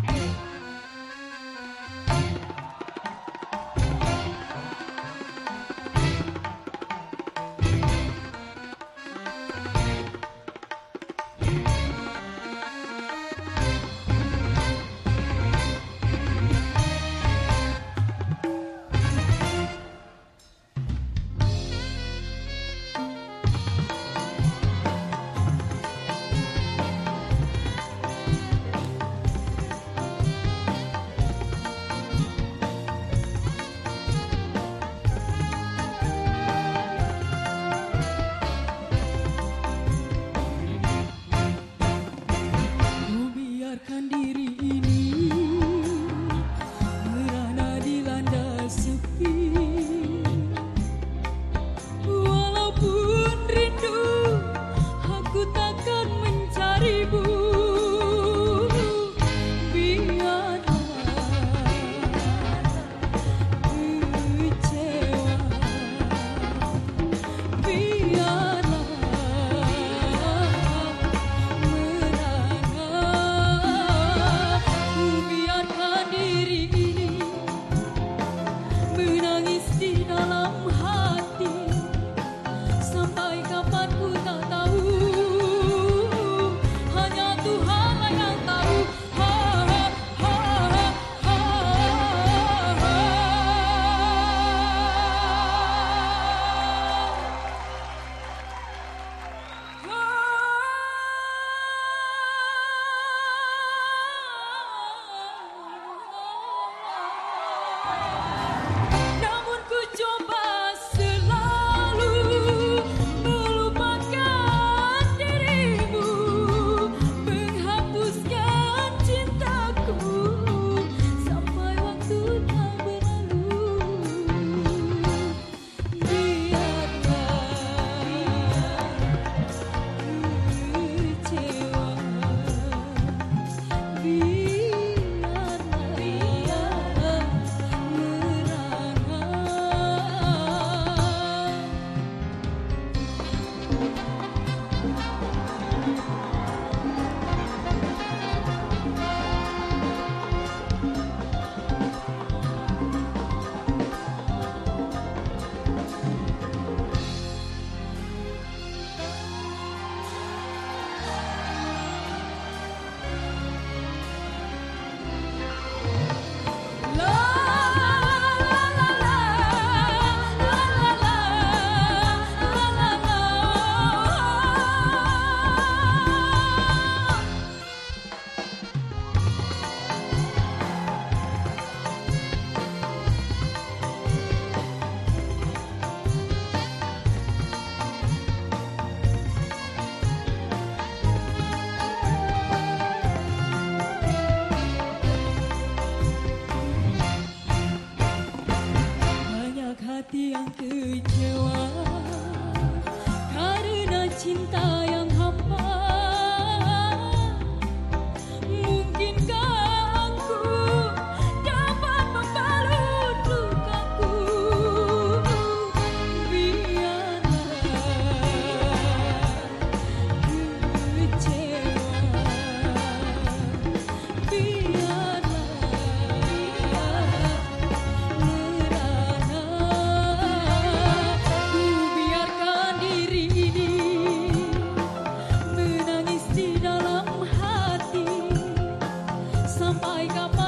Hey. Hati yang kecewa. Karena cinta Sampai kapan?